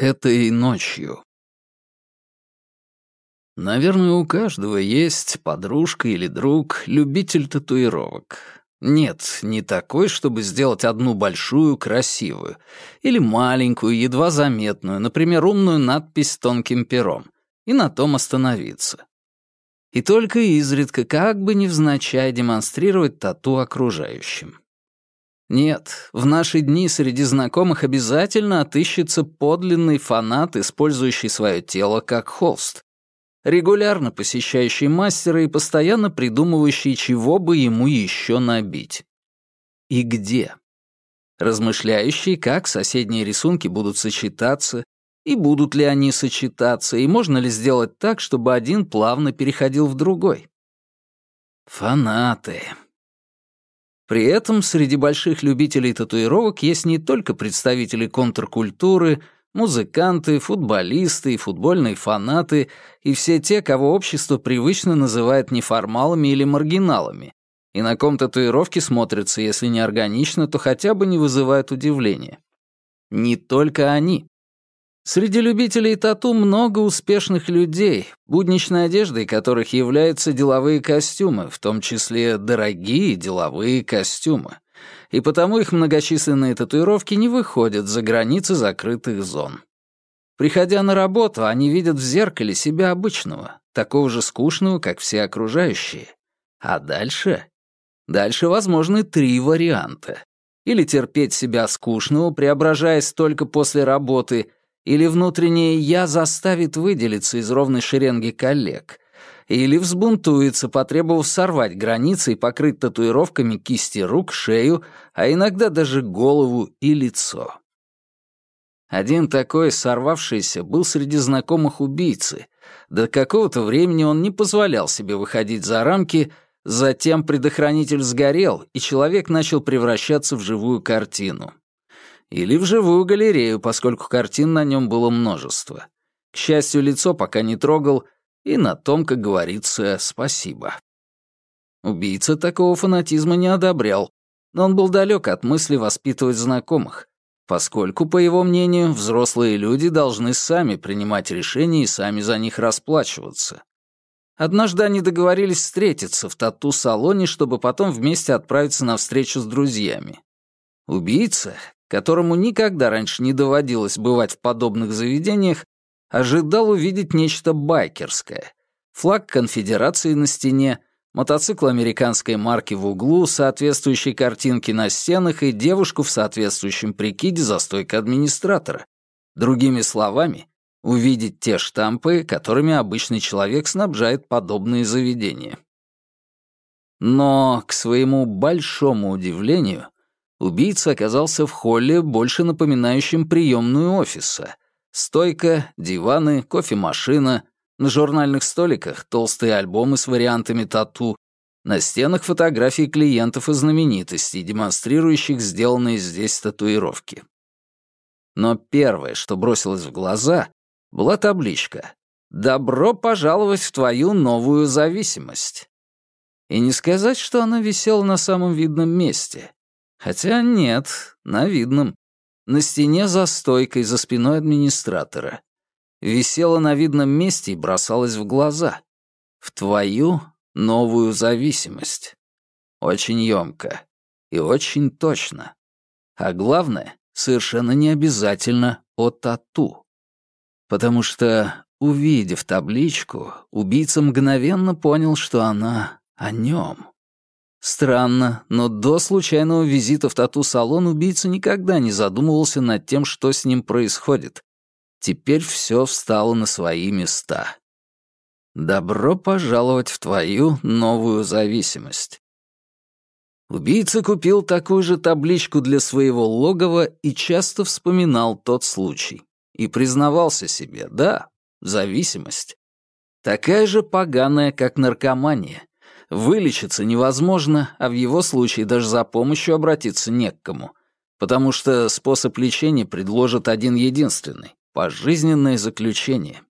этой ночью. Наверное, у каждого есть подружка или друг, любитель татуировок. Нет, не такой, чтобы сделать одну большую, красивую, или маленькую, едва заметную, например, умную надпись с тонким пером, и на том остановиться. И только изредка, как бы невзначай, демонстрировать тату окружающим. Нет, в наши дни среди знакомых обязательно отыщется подлинный фанат, использующий свое тело как холст. Регулярно посещающий мастера и постоянно придумывающий, чего бы ему еще набить. И где? Размышляющий, как соседние рисунки будут сочетаться, и будут ли они сочетаться, и можно ли сделать так, чтобы один плавно переходил в другой. Фанаты. При этом среди больших любителей татуировок есть не только представители контркультуры, музыканты, футболисты и футбольные фанаты, и все те, кого общество привычно называет неформалами или маргиналами, и на ком татуировки смотрятся, если не органично, то хотя бы не вызывают удивления. Не только они. Среди любителей тату много успешных людей, будничной одеждой которых являются деловые костюмы, в том числе дорогие деловые костюмы. И потому их многочисленные татуировки не выходят за границы закрытых зон. Приходя на работу, они видят в зеркале себя обычного, такого же скучного, как все окружающие. А дальше? Дальше возможны три варианта. Или терпеть себя скучного, преображаясь только после работы — или внутреннее «я» заставит выделиться из ровной шеренги коллег, или взбунтуется, потребовав сорвать границы и покрыть татуировками кисти рук, шею, а иногда даже голову и лицо. Один такой, сорвавшийся, был среди знакомых убийцы. До какого-то времени он не позволял себе выходить за рамки, затем предохранитель сгорел, и человек начал превращаться в живую картину. Или в живую галерею, поскольку картин на нем было множество. К счастью, лицо пока не трогал, и на том, как говорится, спасибо. Убийца такого фанатизма не одобрял, но он был далек от мысли воспитывать знакомых, поскольку, по его мнению, взрослые люди должны сами принимать решения и сами за них расплачиваться. Однажды они договорились встретиться в тату-салоне, чтобы потом вместе отправиться на встречу с друзьями. Убийца, которому никогда раньше не доводилось бывать в подобных заведениях, ожидал увидеть нечто байкерское. Флаг конфедерации на стене, мотоцикл американской марки в углу, соответствующие картинки на стенах и девушку в соответствующем прикиде за стойкой администратора. Другими словами, увидеть те штампы, которыми обычный человек снабжает подобные заведения. Но, к своему большому удивлению, Убийца оказался в холле, больше напоминающем приемную офиса. Стойка, диваны, кофемашина, на журнальных столиках толстые альбомы с вариантами тату, на стенах фотографии клиентов и знаменитостей, демонстрирующих сделанные здесь татуировки. Но первое, что бросилось в глаза, была табличка «Добро пожаловать в твою новую зависимость». И не сказать, что она висела на самом видном месте. Хотя нет, на видном. На стене за стойкой, за спиной администратора. Висела на видном месте и бросалась в глаза. В твою новую зависимость. Очень ёмко. И очень точно. А главное, совершенно не обязательно о тату. Потому что, увидев табличку, убийца мгновенно понял, что она о нем. Странно, но до случайного визита в тату-салон убийца никогда не задумывался над тем, что с ним происходит. Теперь все встало на свои места. Добро пожаловать в твою новую зависимость. Убийца купил такую же табличку для своего логова и часто вспоминал тот случай. И признавался себе, да, зависимость. Такая же поганая, как наркомания. Вылечиться невозможно, а в его случае даже за помощью обратиться не к кому, потому что способ лечения предложит один единственный — пожизненное заключение.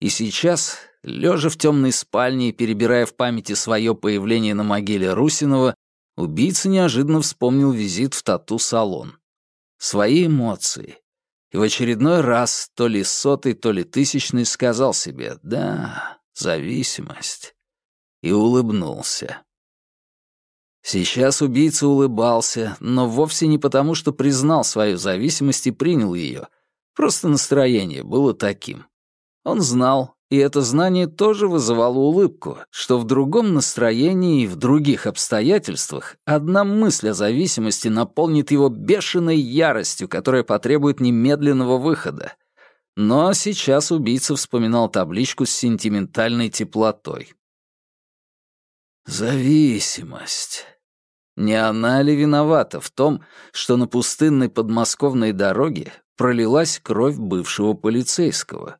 И сейчас, лежа в темной спальне и перебирая в памяти свое появление на могиле Русинова, убийца неожиданно вспомнил визит в тату-салон. Свои эмоции. И в очередной раз, то ли сотый, то ли тысячный, сказал себе «Да, зависимость». И улыбнулся. Сейчас убийца улыбался, но вовсе не потому, что признал свою зависимость и принял ее. Просто настроение было таким. Он знал, и это знание тоже вызывало улыбку, что в другом настроении и в других обстоятельствах одна мысль о зависимости наполнит его бешеной яростью, которая потребует немедленного выхода. Но сейчас убийца вспоминал табличку с сентиментальной теплотой. Зависимость. Не она ли виновата в том, что на пустынной подмосковной дороге пролилась кровь бывшего полицейского?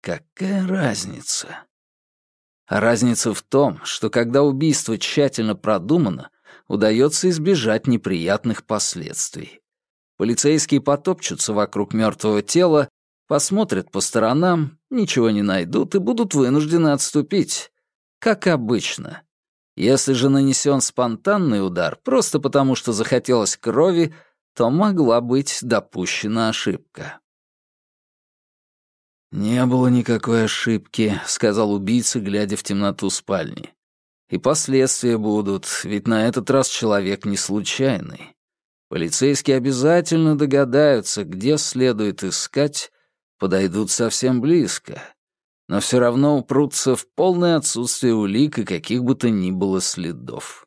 Какая разница? Разница в том, что когда убийство тщательно продумано, удается избежать неприятных последствий. Полицейские потопчутся вокруг мертвого тела, посмотрят по сторонам, ничего не найдут и будут вынуждены отступить. Как обычно. Если же нанесен спонтанный удар просто потому, что захотелось крови, то могла быть допущена ошибка. «Не было никакой ошибки», — сказал убийца, глядя в темноту спальни. «И последствия будут, ведь на этот раз человек не случайный. Полицейские обязательно догадаются, где следует искать, подойдут совсем близко но все равно упрутся в полное отсутствие улик и каких бы то ни было следов.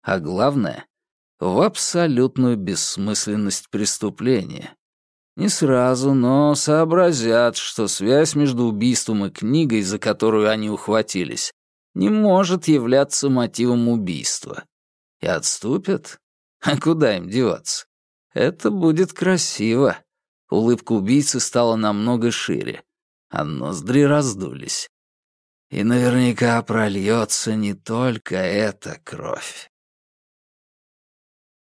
А главное — в абсолютную бессмысленность преступления. Не сразу, но сообразят, что связь между убийством и книгой, за которую они ухватились, не может являться мотивом убийства. И отступят? А куда им деваться? Это будет красиво. Улыбка убийцы стала намного шире а ноздри раздулись. И наверняка прольется не только эта кровь.